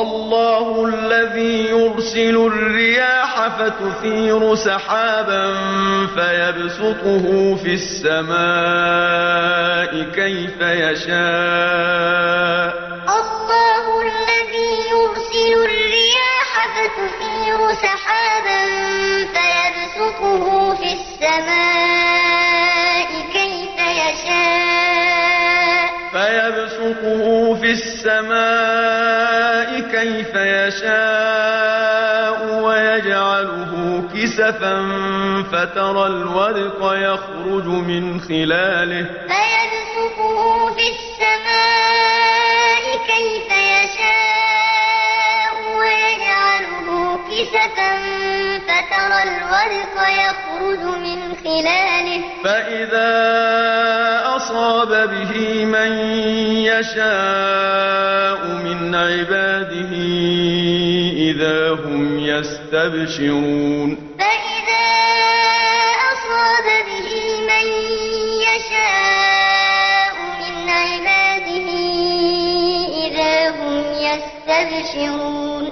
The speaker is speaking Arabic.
الله الذي يرسل الرياح فتثير سحابا فيبسطه في السماء كيف يشاء. الله الذي يرسل الرياح فتثير سحابا فيبسطه في السماء كيف يشاء. فيبسطه في السماء كيف يشاء ويجعله كسفا فترى الودق يخرج من خلاله. فيبسطه في السماء كيف يشاء ويجعله كسفا فترى الودق يخرج من خلاله. فإذا أصاب به من يشاء من عباده إذا هم يستبشرون فإذا أصاب به من يشاء من عباده إذا هم يستبشرون